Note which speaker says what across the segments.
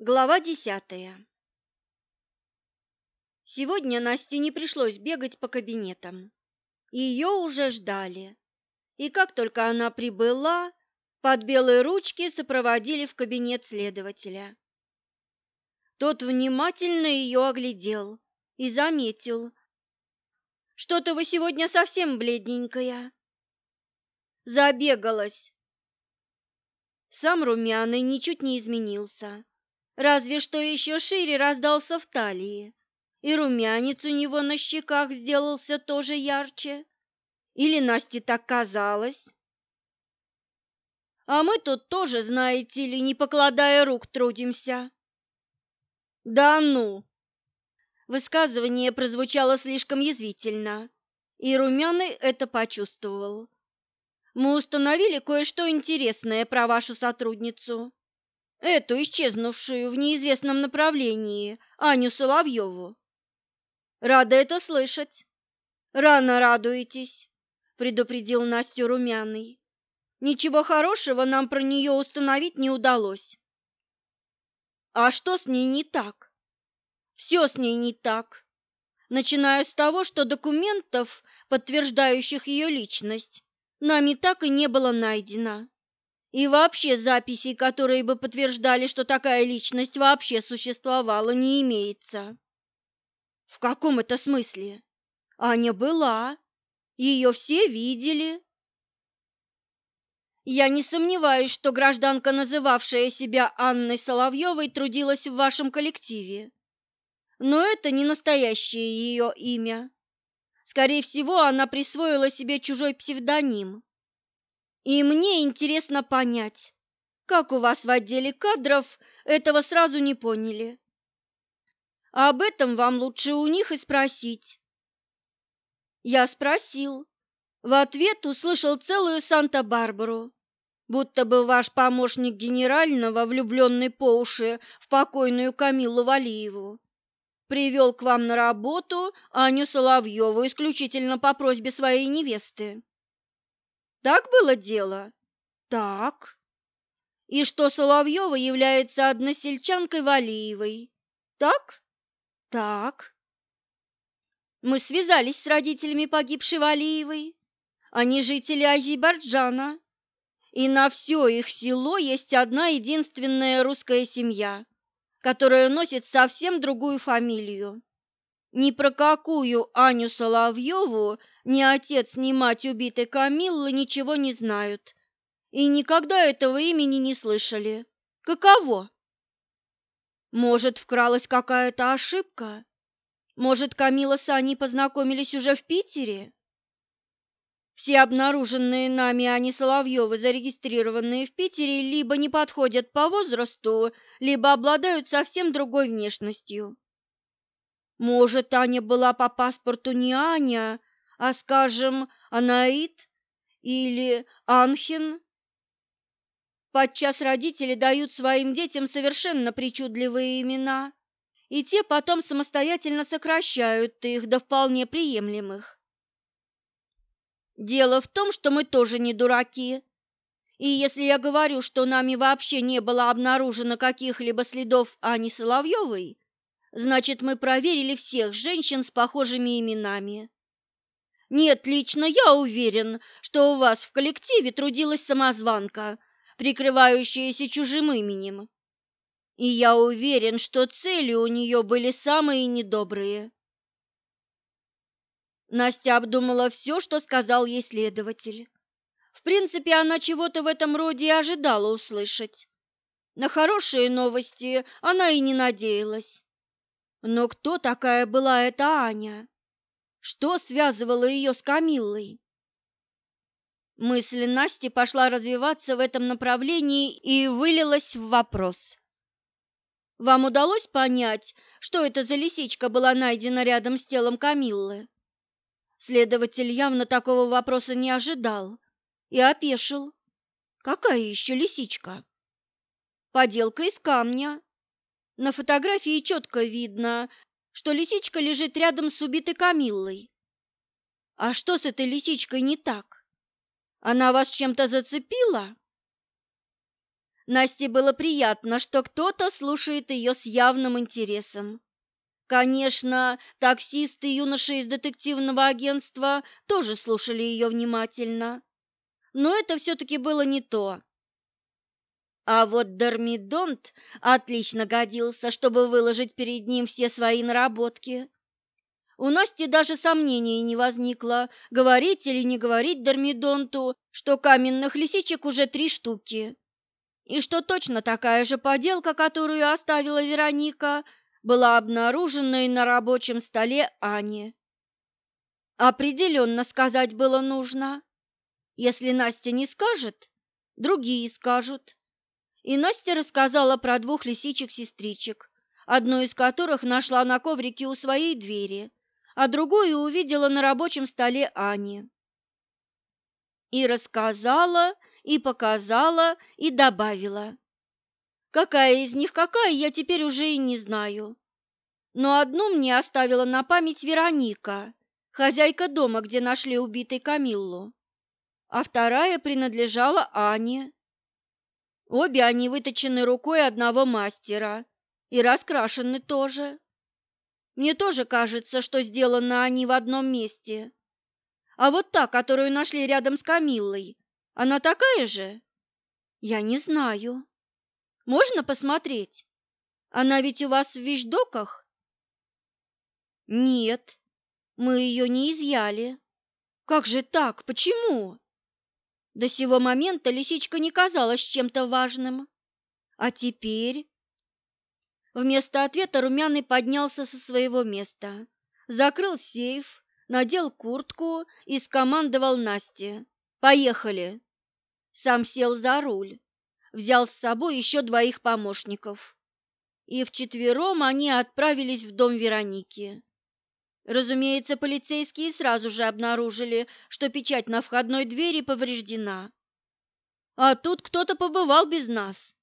Speaker 1: Глава десятая Сегодня Насте не пришлось бегать по кабинетам. Ее уже ждали. И как только она прибыла, под белые ручки сопроводили в кабинет следователя. Тот внимательно ее оглядел и заметил. «Что-то вы сегодня совсем бледненькая». «Забегалась». Сам румяный ничуть не изменился разве что еще шире раздался в талии, и румянец у него на щеках сделался тоже ярче. Или Насте так казалось? А мы тут тоже, знаете ли, не покладая рук, трудимся. Да ну! Высказывание прозвучало слишком язвительно, и Румяный это почувствовал. Мы установили кое-что интересное про вашу сотрудницу эту исчезнувшую в неизвестном направлении Аню Соловьеву. Рада это слышать. Рано радуетесь, предупредил Настю Румяный. Ничего хорошего нам про нее установить не удалось. А что с ней не так? Все с ней не так, начиная с того, что документов, подтверждающих ее личность, нами так и не было найдено. И вообще записей, которые бы подтверждали, что такая личность вообще существовала, не имеется. В каком это смысле? Аня была. Ее все видели. Я не сомневаюсь, что гражданка, называвшая себя Анной Соловьевой, трудилась в вашем коллективе. Но это не настоящее ее имя. Скорее всего, она присвоила себе чужой псевдоним. И мне интересно понять, как у вас в отделе кадров этого сразу не поняли. Об этом вам лучше у них и спросить. Я спросил. В ответ услышал целую Санта-Барбару, будто бы ваш помощник генерального, влюбленный по уши в покойную Камилу Валиеву, привел к вам на работу Аню Соловьеву исключительно по просьбе своей невесты. Так было дело? Так. И что Соловьева является односельчанкой Валиевой? Так? Так. Мы связались с родителями погибшей Валиевой. Они жители Азербайджана. И на все их село есть одна единственная русская семья, которая носит совсем другую фамилию. Ни про какую Аню Соловьеву ни отец, ни мать убитой Камиллы ничего не знают и никогда этого имени не слышали. Каково? Может, вкралась какая-то ошибка? Может, Камила с Аней познакомились уже в Питере? Все обнаруженные нами Ани Соловьевы, зарегистрированные в Питере, либо не подходят по возрасту, либо обладают совсем другой внешностью. Может, Аня была по паспорту не Аня, а, скажем, Анаит или Анхин. Подчас родители дают своим детям совершенно причудливые имена, и те потом самостоятельно сокращают их до вполне приемлемых. Дело в том, что мы тоже не дураки, и если я говорю, что нами вообще не было обнаружено каких-либо следов Ани Соловьевой, значит, мы проверили всех женщин с похожими именами. Нет, лично я уверен, что у вас в коллективе трудилась самозванка, прикрывающаяся чужим именем. И я уверен, что цели у нее были самые недобрые. Настя обдумала все, что сказал ей следователь. В принципе, она чего-то в этом роде ожидала услышать. На хорошие новости она и не надеялась. Но кто такая была эта Аня? Что связывало ее с Камиллой? Мысль Насти пошла развиваться в этом направлении и вылилась в вопрос. «Вам удалось понять, что это за лисичка была найдена рядом с телом Камиллы?» Следователь явно такого вопроса не ожидал и опешил. «Какая еще лисичка?» «Поделка из камня. На фотографии четко видно, что лисичка лежит рядом с убитой Камиллой. А что с этой лисичкой не так? Она вас чем-то зацепила? Насте было приятно, что кто-то слушает ее с явным интересом. Конечно, таксисты юноши из детективного агентства тоже слушали ее внимательно. Но это все-таки было не то. А вот Дормидонт отлично годился, чтобы выложить перед ним все свои наработки. У Насти даже сомнений не возникло, говорить или не говорить Дормидонту, что каменных лисичек уже три штуки и что точно такая же поделка, которую оставила Вероника, была обнаружена и на рабочем столе Ани. Определенно сказать было нужно. Если Настя не скажет, другие скажут. И Настя рассказала про двух лисичек-сестричек, одну из которых нашла на коврике у своей двери, а другую увидела на рабочем столе Ани. И рассказала, и показала, и добавила. Какая из них какая, я теперь уже и не знаю. Но одну мне оставила на память Вероника, хозяйка дома, где нашли убитой Камиллу, а вторая принадлежала Ане. Обе они выточены рукой одного мастера и раскрашены тоже. Мне тоже кажется, что сделаны они в одном месте. А вот та, которую нашли рядом с Камиллой, она такая же? Я не знаю. Можно посмотреть? Она ведь у вас в вещдоках? Нет, мы ее не изъяли. Как же так? Почему? До сего момента лисичка не казалась чем-то важным. А теперь... Вместо ответа Румяный поднялся со своего места, закрыл сейф, надел куртку и скомандовал Насте. «Поехали!» сам сел за руль, взял с собой еще двоих помощников. И вчетвером они отправились в дом Вероники. Разумеется, полицейские сразу же обнаружили, что печать на входной двери повреждена. А тут кто-то побывал без нас.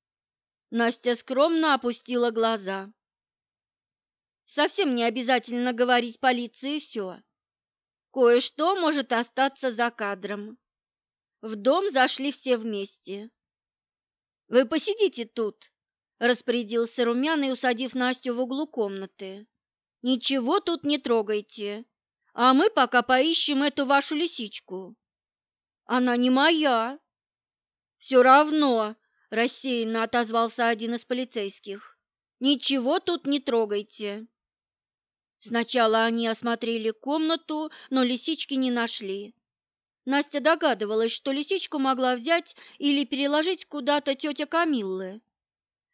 Speaker 1: Настя скромно опустила глаза. Совсем не обязательно говорить полиции все. Кое-что может остаться за кадром. В дом зашли все вместе. «Вы посидите тут», — распорядился Румяный, усадив Настю в углу комнаты. «Ничего тут не трогайте, а мы пока поищем эту вашу лисичку». «Она не моя». «Все равно», — рассеянно отозвался один из полицейских. «Ничего тут не трогайте». Сначала они осмотрели комнату, но лисички не нашли. Настя догадывалась, что лисичку могла взять или переложить куда-то тетя Камиллы.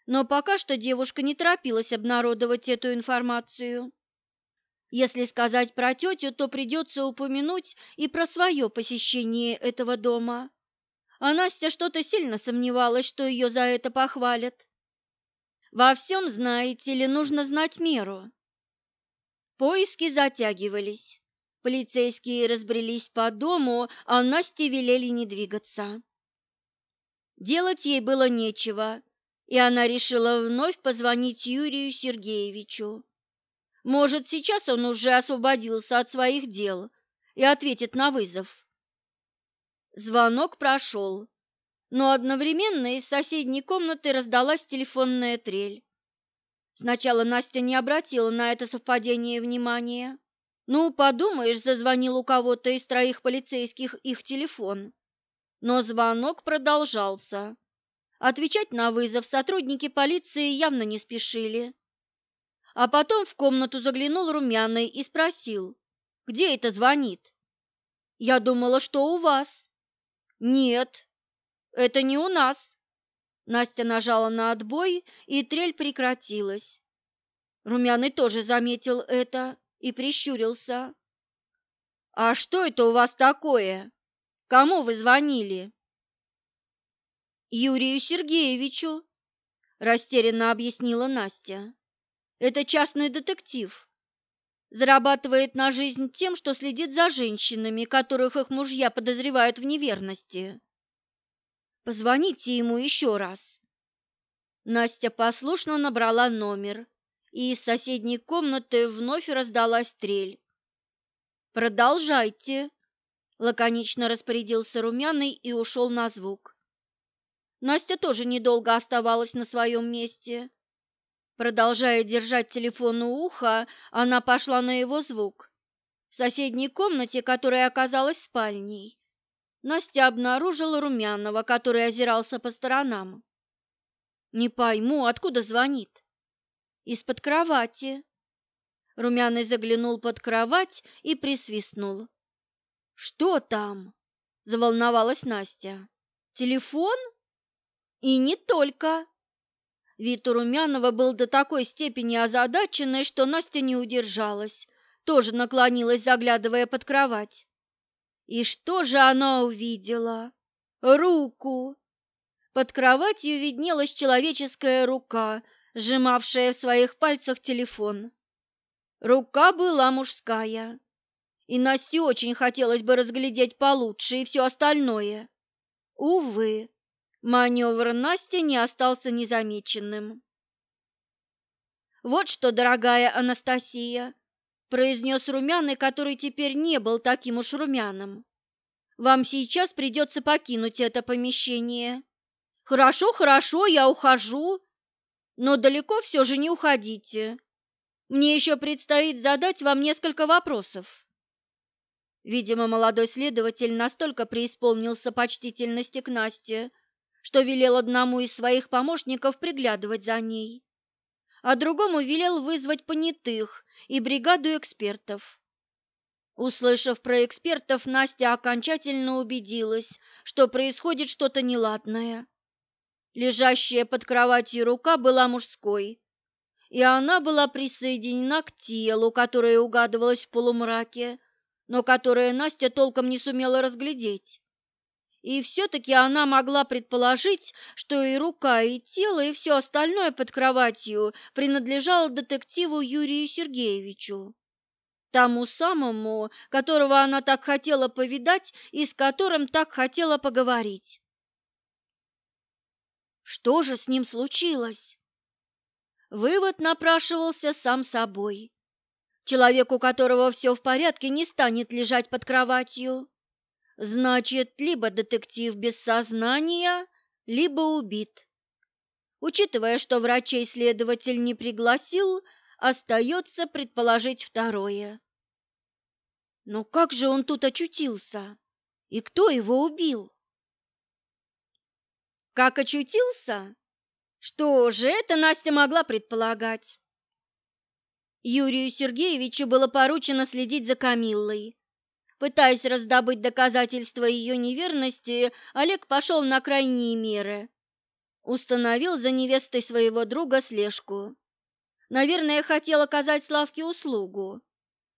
Speaker 1: Но пока что девушка не торопилась обнародовать эту информацию. Если сказать про тетю, то придется упомянуть и про свое посещение этого дома. А Настя что-то сильно сомневалась, что ее за это похвалят. Во всем, знаете ли, нужно знать меру. Поиски затягивались. Полицейские разбрелись по дому, а Насте велели не двигаться. Делать ей было нечего, и она решила вновь позвонить Юрию Сергеевичу. Может, сейчас он уже освободился от своих дел и ответит на вызов. Звонок прошел, но одновременно из соседней комнаты раздалась телефонная трель. Сначала Настя не обратила на это совпадение внимания. Ну, подумаешь, зазвонил у кого-то из троих полицейских их телефон. Но звонок продолжался. Отвечать на вызов сотрудники полиции явно не спешили. А потом в комнату заглянул Румяный и спросил, где это звонит. Я думала, что у вас. Нет, это не у нас. Настя нажала на отбой, и трель прекратилась. Румяный тоже заметил это и прищурился. «А что это у вас такое? Кому вы звонили?» «Юрию Сергеевичу», – растерянно объяснила Настя. «Это частный детектив. Зарабатывает на жизнь тем, что следит за женщинами, которых их мужья подозревают в неверности. Позвоните ему еще раз». Настя послушно набрала номер и из соседней комнаты вновь раздалась трель. «Продолжайте», — лаконично распорядился Румяный и ушел на звук. Настя тоже недолго оставалась на своем месте. Продолжая держать телефон у уха, она пошла на его звук. В соседней комнате, которая оказалась спальней, Настя обнаружила Румянова, который озирался по сторонам. «Не пойму, откуда звонит?» «Из-под кровати». Румяный заглянул под кровать и присвистнул. «Что там?» – заволновалась Настя. «Телефон?» «И не только». Вид у Румянова был до такой степени озадаченный, что Настя не удержалась, тоже наклонилась, заглядывая под кровать. И что же она увидела? Руку. Под кроватью виднелась человеческая рука, сжимавшая в своих пальцах телефон. Рука была мужская, и Насте очень хотелось бы разглядеть получше и все остальное. Увы, маневр Насти не остался незамеченным. «Вот что, дорогая Анастасия», — произнес румяный, который теперь не был таким уж румяным, — «вам сейчас придется покинуть это помещение». «Хорошо, хорошо, я ухожу, но далеко все же не уходите. Мне еще предстоит задать вам несколько вопросов». Видимо, молодой следователь настолько преисполнился почтительности к Насте, что велел одному из своих помощников приглядывать за ней, а другому велел вызвать понятых и бригаду экспертов. Услышав про экспертов, Настя окончательно убедилась, что происходит что-то неладное. Лежащая под кроватью рука была мужской, и она была присоединена к телу, которое угадывалось в полумраке, но которое Настя толком не сумела разглядеть. И все-таки она могла предположить, что и рука, и тело, и все остальное под кроватью принадлежало детективу Юрию Сергеевичу, тому самому, которого она так хотела повидать и с которым так хотела поговорить. Что же с ним случилось? Вывод напрашивался сам собой. Человек, у которого все в порядке, не станет лежать под кроватью. Значит, либо детектив без сознания, либо убит. Учитывая, что врачей следователь не пригласил, остается предположить второе. Но как же он тут очутился? И кто его убил? Как очутился? Что же, это Настя могла предполагать. Юрию Сергеевичу было поручено следить за Камиллой. Пытаясь раздобыть доказательства ее неверности, Олег пошел на крайние меры. Установил за невестой своего друга слежку. Наверное, хотел оказать Славке услугу.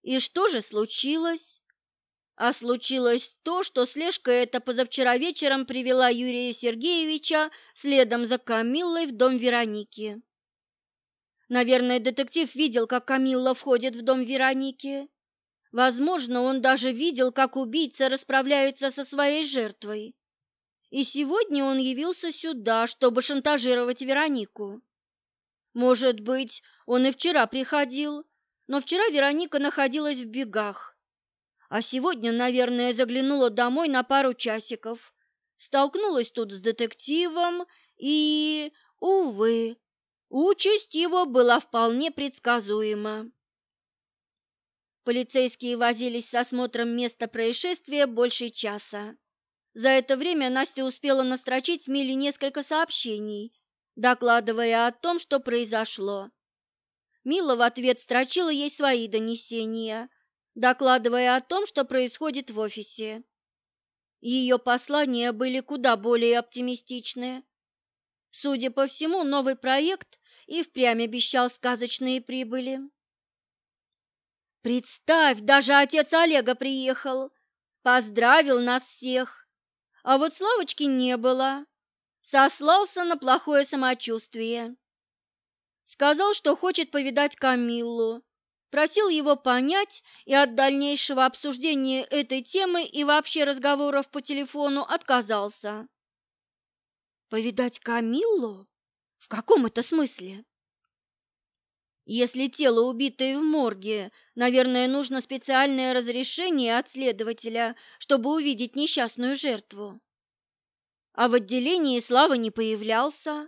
Speaker 1: И что же случилось? А случилось то, что слежка эта позавчера вечером привела Юрия Сергеевича следом за Камиллой в дом Вероники. Наверное, детектив видел, как Камилла входит в дом Вероники. Возможно, он даже видел, как убийца расправляется со своей жертвой. И сегодня он явился сюда, чтобы шантажировать Веронику. Может быть, он и вчера приходил, но вчера Вероника находилась в бегах. А сегодня, наверное, заглянула домой на пару часиков, столкнулась тут с детективом и, увы, Участь его была вполне предсказуема. Полицейские возились с осмотром места происшествия больше часа. За это время Настя успела настрочить Миле несколько сообщений, докладывая о том, что произошло. Мила в ответ строчила ей свои донесения, докладывая о том, что происходит в офисе. Ее послания были куда более оптимистичны. Судя по всему, новый проект и впрямь обещал сказочные прибыли. Представь, даже отец Олега приехал, поздравил нас всех, а вот Славочки не было, сослался на плохое самочувствие. Сказал, что хочет повидать Камиллу, просил его понять и от дальнейшего обсуждения этой темы и вообще разговоров по телефону отказался. «Повидать Камиллу?» В каком это смысле? Если тело убитое в морге, наверное, нужно специальное разрешение от следователя, чтобы увидеть несчастную жертву. а в отделении Слава не появлялся.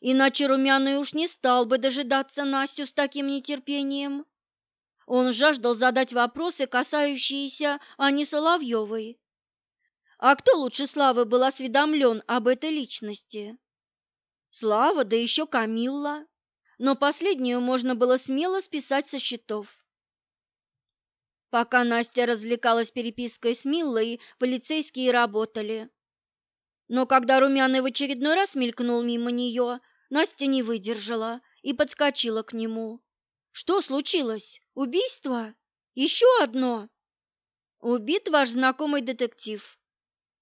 Speaker 1: Иначе Румяный уж не стал бы дожидаться Настю с таким нетерпением. Он жаждал задать вопросы, касающиеся Ани Соловьевой. А кто лучше Славы был осведомлен об этой личности? Слава, да еще Камилла. Но последнюю можно было смело списать со счетов. Пока Настя развлекалась перепиской с Миллой, полицейские работали. Но когда Румяный в очередной раз мелькнул мимо нее, Настя не выдержала и подскочила к нему. «Что случилось? Убийство? Еще одно?» «Убит ваш знакомый детектив.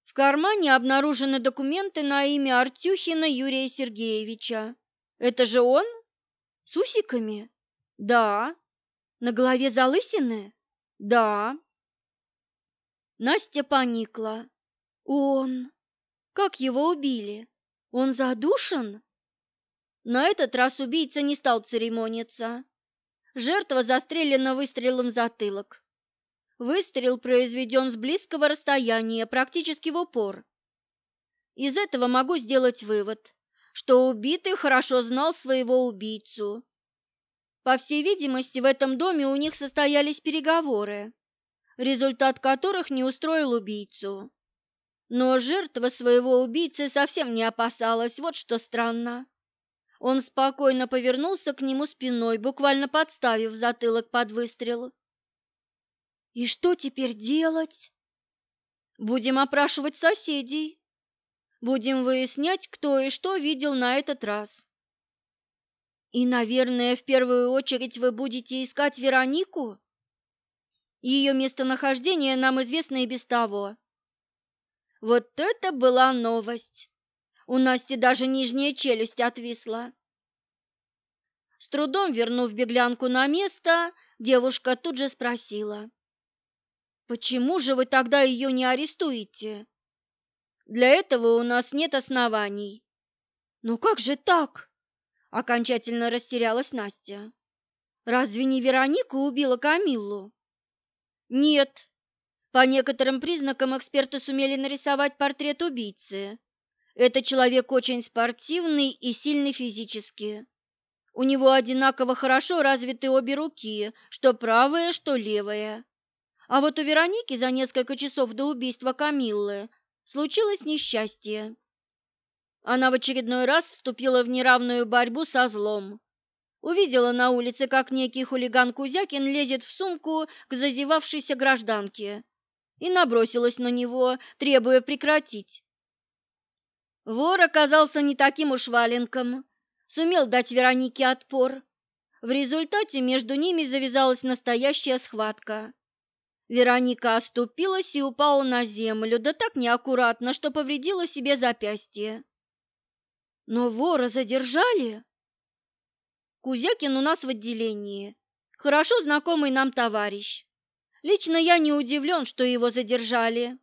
Speaker 1: В кармане обнаружены документы на имя Артюхина Юрия Сергеевича. Это же он? С усиками?» «Да». «На голове залысины?» «Да». Настя поникла. «Он...» Как его убили? Он задушен? На этот раз убийца не стал церемониться. Жертва застрелена выстрелом в затылок. Выстрел произведен с близкого расстояния, практически в упор. Из этого могу сделать вывод, что убитый хорошо знал своего убийцу. По всей видимости, в этом доме у них состоялись переговоры, результат которых не устроил убийцу. Но жертва своего убийцы совсем не опасалась, вот что странно. Он спокойно повернулся к нему спиной, буквально подставив затылок под выстрел. «И что теперь делать?» «Будем опрашивать соседей. Будем выяснять, кто и что видел на этот раз». «И, наверное, в первую очередь вы будете искать Веронику?» «Ее местонахождение нам известно и без того». Вот это была новость! У Насти даже нижняя челюсть отвисла. С трудом вернув беглянку на место, девушка тут же спросила. «Почему же вы тогда ее не арестуете?» «Для этого у нас нет оснований». «Ну как же так?» – окончательно растерялась Настя. «Разве не Вероника убила Камиллу?» «Нет, по некоторым признакам эксперты сумели нарисовать портрет убийцы. Это человек очень спортивный и сильный физически. У него одинаково хорошо развиты обе руки, что правая, что левая. А вот у Вероники за несколько часов до убийства Камиллы случилось несчастье. Она в очередной раз вступила в неравную борьбу со злом. Увидела на улице, как некий хулиган Кузякин лезет в сумку к зазевавшейся гражданке и набросилась на него, требуя прекратить. Вор оказался не таким уж валенком, сумел дать Веронике отпор. В результате между ними завязалась настоящая схватка. Вероника оступилась и упала на землю, да так неаккуратно, что повредила себе запястье. Но вора задержали. Кузякин у нас в отделении, хорошо знакомый нам товарищ. Лично я не удивлен, что его задержали.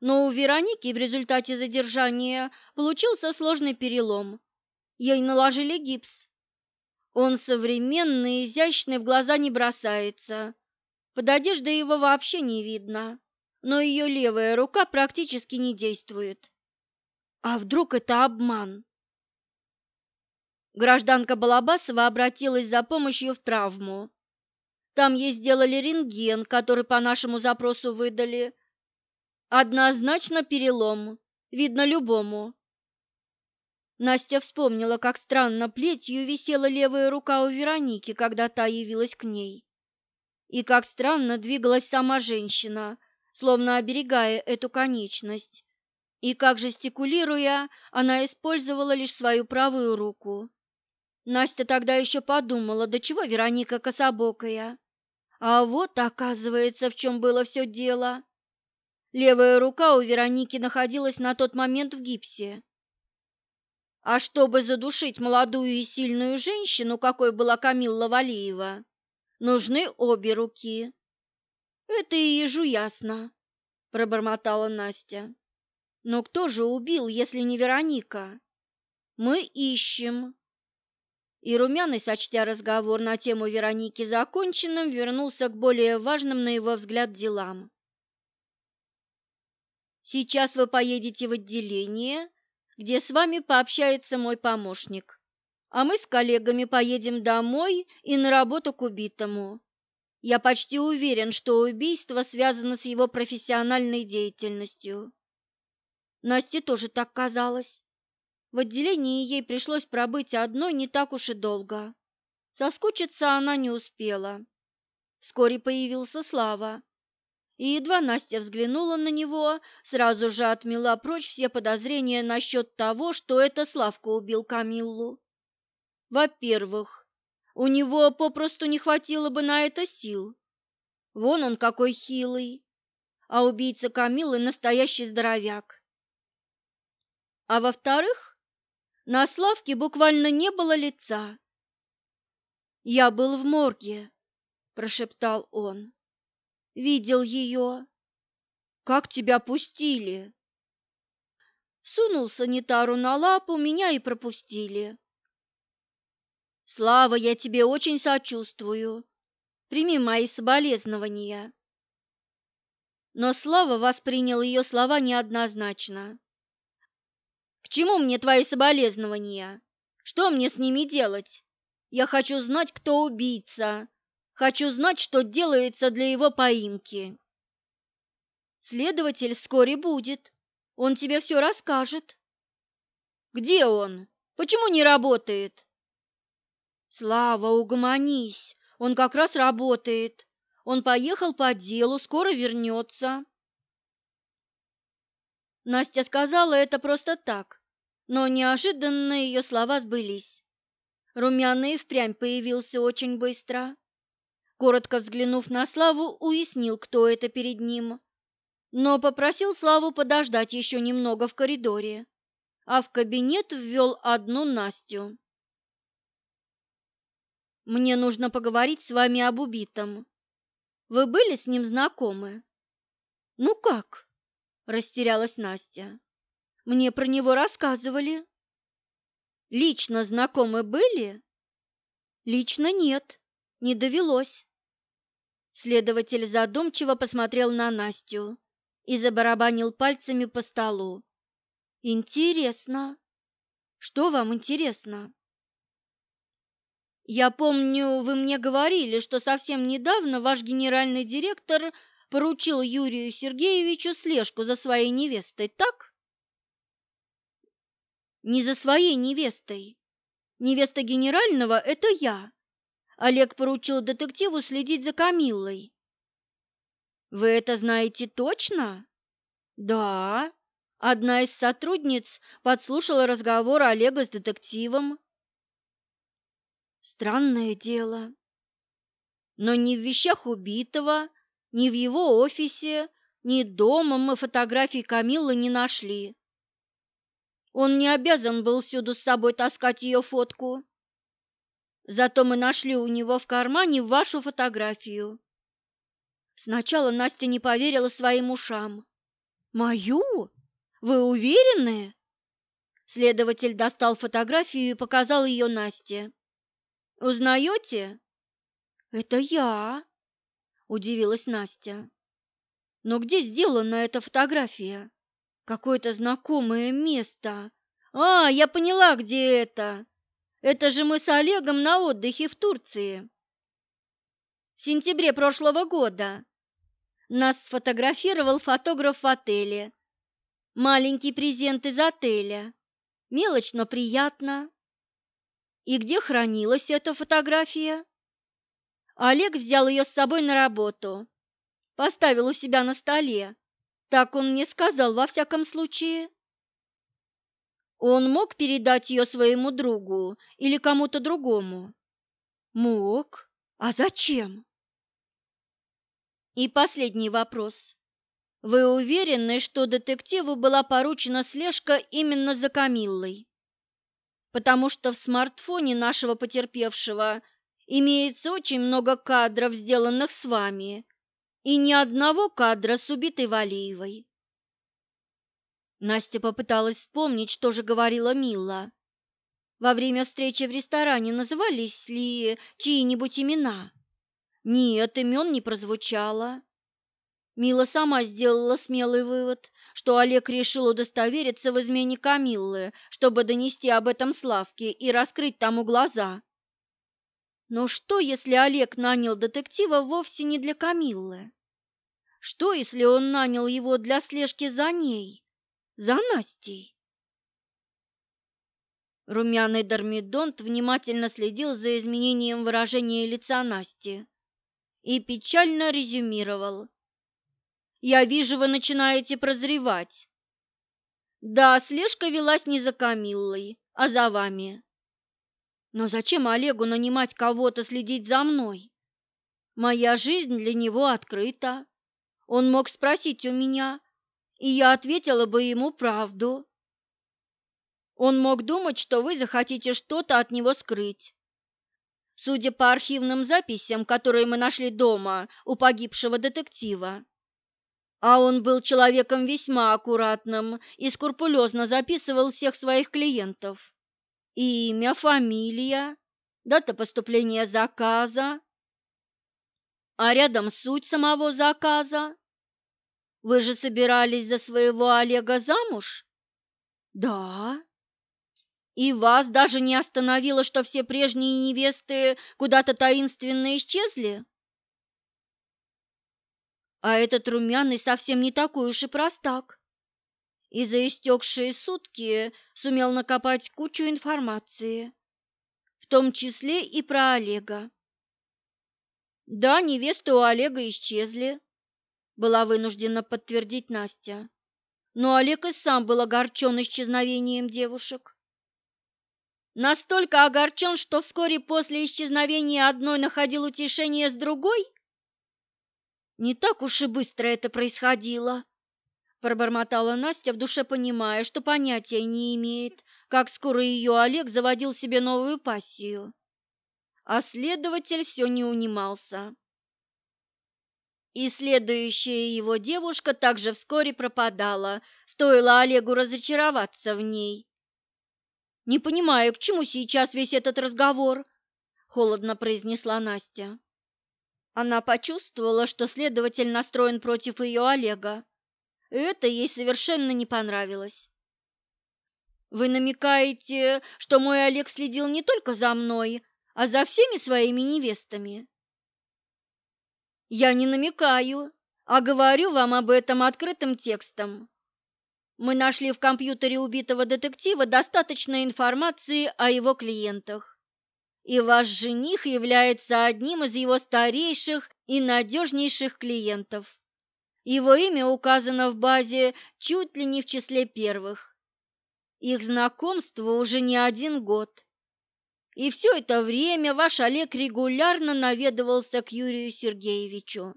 Speaker 1: Но у Вероники в результате задержания получился сложный перелом. Ей наложили гипс. Он современный, изящный, в глаза не бросается. Под одеждой его вообще не видно, но ее левая рука практически не действует. А вдруг это обман? Гражданка Балабасова обратилась за помощью в травму. Там ей сделали рентген, который по нашему запросу выдали. Однозначно перелом, видно любому. Настя вспомнила, как странно плетью висела левая рука у Вероники, когда та явилась к ней. И как странно двигалась сама женщина, словно оберегая эту конечность. И как жестикулируя, она использовала лишь свою правую руку. Настя тогда еще подумала, до чего Вероника кособокая. А вот, оказывается, в чем было все дело. Левая рука у Вероники находилась на тот момент в гипсе. А чтобы задушить молодую и сильную женщину, какой была Камилла Валиева, нужны обе руки. Это и ежу ясно, пробормотала Настя. Но кто же убил, если не Вероника? Мы ищем. И Румяный, сочтя разговор на тему Вероники законченным, вернулся к более важным, на его взгляд, делам. Сейчас вы поедете в отделение, где с вами пообщается мой помощник, а мы с коллегами поедем домой и на работу к убитому. Я почти уверен, что убийство связано с его профессиональной деятельностью. Насте тоже так казалось. В отделении ей пришлось пробыть одной не так уж и долго. Соскучиться она не успела. Вскоре появился Слава. И едва Настя взглянула на него, сразу же отмела прочь все подозрения насчет того, что это Славка убил Камиллу. Во-первых, у него попросту не хватило бы на это сил. Вон он какой хилый, а убийца Камилы настоящий здоровяк. А во-вторых, на Славке буквально не было лица. «Я был в морге», — прошептал он. «Видел ее. Как тебя пустили?» Сунул санитару на лапу, меня и пропустили. Слава, я тебе очень сочувствую. Прими мои соболезнования. Но Слава воспринял ее слова неоднозначно. К чему мне твои соболезнования? Что мне с ними делать? Я хочу знать, кто убийца. Хочу знать, что делается для его поимки. Следователь вскоре будет. Он тебе все расскажет. Где он? Почему не работает? Слава, угомонись, он как раз работает. Он поехал по делу, скоро вернется. Настя сказала это просто так, но неожиданно ее слова сбылись. Румяный впрямь появился очень быстро. Коротко взглянув на Славу, уяснил, кто это перед ним, но попросил Славу подождать еще немного в коридоре, а в кабинет ввел одну Настю. Мне нужно поговорить с вами об убитом. Вы были с ним знакомы? Ну как? Растерялась Настя. Мне про него рассказывали. Лично знакомы были? Лично нет, не довелось. Следователь задумчиво посмотрел на Настю и забарабанил пальцами по столу. Интересно. Что вам интересно? Я помню, вы мне говорили, что совсем недавно ваш генеральный директор поручил Юрию Сергеевичу слежку за своей невестой, так? Не за своей невестой. Невеста генерального – это я. Олег поручил детективу следить за Камиллой. Вы это знаете точно? Да. Одна из сотрудниц подслушала разговор Олега с детективом. Странное дело. Но ни в вещах убитого, ни в его офисе, ни дома мы фотографий Камиллы не нашли. Он не обязан был всюду с собой таскать ее фотку. Зато мы нашли у него в кармане вашу фотографию. Сначала Настя не поверила своим ушам. «Мою? Вы уверены?» Следователь достал фотографию и показал ее Насте. Узнаете? Это я, удивилась Настя. Но где сделана эта фотография? Какое-то знакомое место. А, я поняла, где это. Это же мы с Олегом на отдыхе в Турции. В сентябре прошлого года. Нас сфотографировал фотограф в отеле. Маленький презент из отеля. Мелочь, но приятно. И где хранилась эта фотография? Олег взял ее с собой на работу, поставил у себя на столе. Так он мне сказал во всяком случае. Он мог передать ее своему другу или кому-то другому? Мог. А зачем? И последний вопрос. Вы уверены, что детективу была поручена слежка именно за Камиллой? Потому что в смартфоне нашего потерпевшего имеется очень много кадров, сделанных с вами, и ни одного кадра с убитой Валиевой. Настя попыталась вспомнить, что же говорила Мила. Во время встречи в ресторане назывались ли чьи-нибудь имена? Нет, имен не прозвучало. Мила сама сделала смелый вывод, что Олег решил удостовериться в измене Камиллы, чтобы донести об этом Славке и раскрыть тому глаза. Но что, если Олег нанял детектива вовсе не для Камиллы? Что, если он нанял его для слежки за ней, за Настей? Румяный Дормидонт внимательно следил за изменением выражения лица Насти и печально резюмировал. Я вижу, вы начинаете прозревать. Да, слежка велась не за Камиллой, а за вами. Но зачем Олегу нанимать кого-то следить за мной? Моя жизнь для него открыта. Он мог спросить у меня, и я ответила бы ему правду. Он мог думать, что вы захотите что-то от него скрыть. Судя по архивным записям, которые мы нашли дома у погибшего детектива, а он был человеком весьма аккуратным и скрупулезно записывал всех своих клиентов. Имя, фамилия, дата поступления заказа, а рядом суть самого заказа. Вы же собирались за своего Олега замуж? Да. И вас даже не остановило, что все прежние невесты куда-то таинственно исчезли? А этот румяный совсем не такой уж и простак. И за истекшие сутки сумел накопать кучу информации, в том числе и про Олега. Да, невесты у Олега исчезли, была вынуждена подтвердить Настя. Но Олег и сам был огорчен исчезновением девушек. Настолько огорчен, что вскоре после исчезновения одной находил утешение с другой? Не так уж и быстро это происходило, пробормотала Настя в душе, понимая, что понятия не имеет, как скоро ее Олег заводил себе новую пассию. А следователь все не унимался. И следующая его девушка также вскоре пропадала, стоило Олегу разочароваться в ней. «Не понимаю, к чему сейчас весь этот разговор?» – холодно произнесла Настя. Она почувствовала, что следователь настроен против ее Олега. И это ей совершенно не понравилось. «Вы намекаете, что мой Олег следил не только за мной, а за всеми своими невестами?» «Я не намекаю, а говорю вам об этом открытым текстом. Мы нашли в компьютере убитого детектива достаточно информации о его клиентах и ваш жених является одним из его старейших и надежнейших клиентов. Его имя указано в базе чуть ли не в числе первых. Их знакомство уже не один год. И все это время ваш Олег регулярно наведывался к Юрию Сергеевичу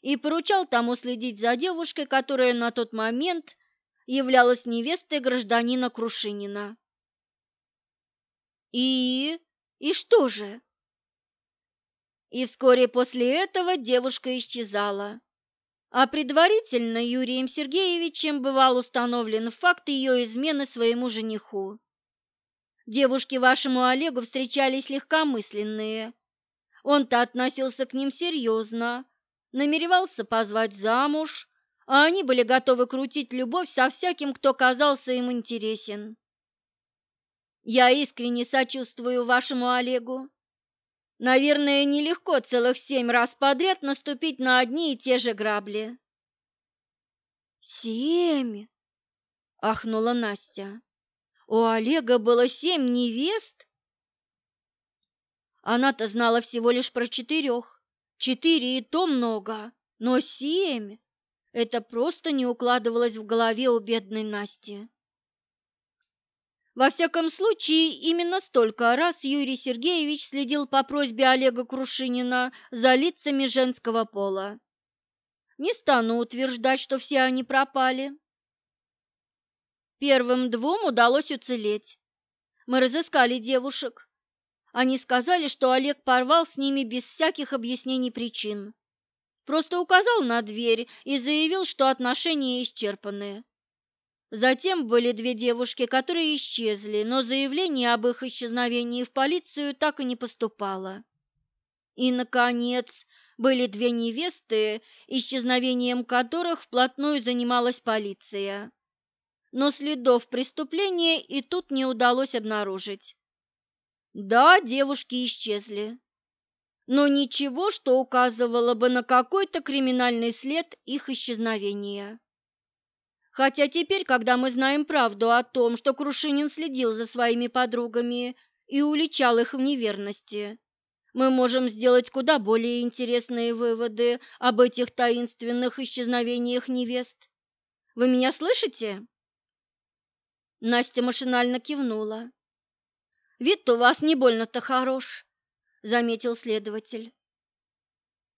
Speaker 1: и поручал тому следить за девушкой, которая на тот момент являлась невестой гражданина Крушинина. И и что же? И вскоре после этого девушка исчезала. А предварительно Юрием Сергеевичем бывал установлен факт ее измены своему жениху. Девушки вашему Олегу встречались легкомысленные. Он-то относился к ним серьезно, намеревался позвать замуж, а они были готовы крутить любовь со всяким, кто казался им интересен. Я искренне сочувствую вашему Олегу. Наверное, нелегко целых семь раз подряд наступить на одни и те же грабли. Семь? Ахнула Настя. У Олега было семь невест? Она-то знала всего лишь про четырех. Четыре и то много, но семь? Это просто не укладывалось в голове у бедной Насти. Во всяком случае, именно столько раз Юрий Сергеевич следил по просьбе Олега Крушинина за лицами женского пола. Не стану утверждать, что все они пропали. Первым двум удалось уцелеть. Мы разыскали девушек. Они сказали, что Олег порвал с ними без всяких объяснений причин. Просто указал на дверь и заявил, что отношения исчерпаны. Затем были две девушки, которые исчезли, но заявление об их исчезновении в полицию так и не поступало. И, наконец, были две невесты, исчезновением которых вплотную занималась полиция. Но следов преступления и тут не удалось обнаружить. Да, девушки исчезли, но ничего, что указывало бы на какой-то криминальный след их исчезновения. Хотя теперь, когда мы знаем правду о том, что Крушинин следил за своими подругами и уличал их в неверности, мы можем сделать куда более интересные выводы об этих таинственных исчезновениях невест. Вы меня слышите? Настя машинально кивнула. Вид у вас не больно-то хорош, заметил следователь.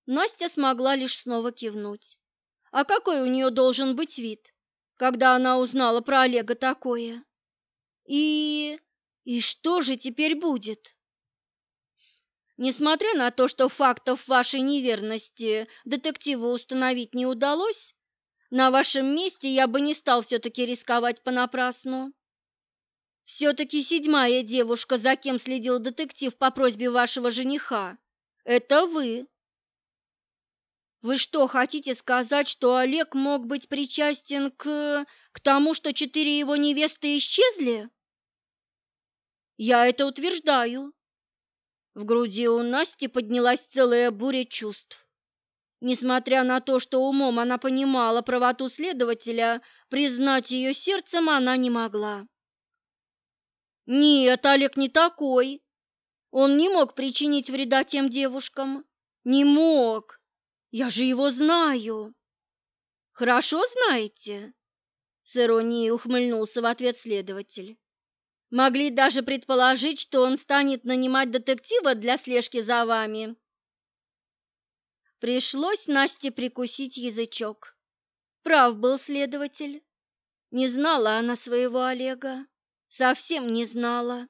Speaker 1: Настя смогла лишь снова кивнуть. А какой у нее должен быть вид, когда она узнала про Олега такое? И... и что же теперь будет? Несмотря на то, что фактов вашей неверности детективу установить не удалось, на вашем месте я бы не стал все-таки рисковать понапрасну. Все-таки седьмая девушка, за кем следил детектив по просьбе вашего жениха, это вы. Вы что, хотите сказать, что Олег мог быть причастен к... к тому, что четыре его невесты исчезли? Я это утверждаю. В груди у Насти поднялась целая буря чувств. Несмотря на то, что умом она понимала правоту следователя, признать ее сердцем она не могла. Нет, Олег не такой. Он не мог причинить вреда тем девушкам. Не мог. Я же его знаю. Хорошо знаете? С иронией ухмыльнулся в ответ следователь. Могли даже предположить, что он станет нанимать детектива для слежки за вами. Пришлось Насте прикусить язычок. Прав был следователь. Не знала она своего Олега совсем не знала.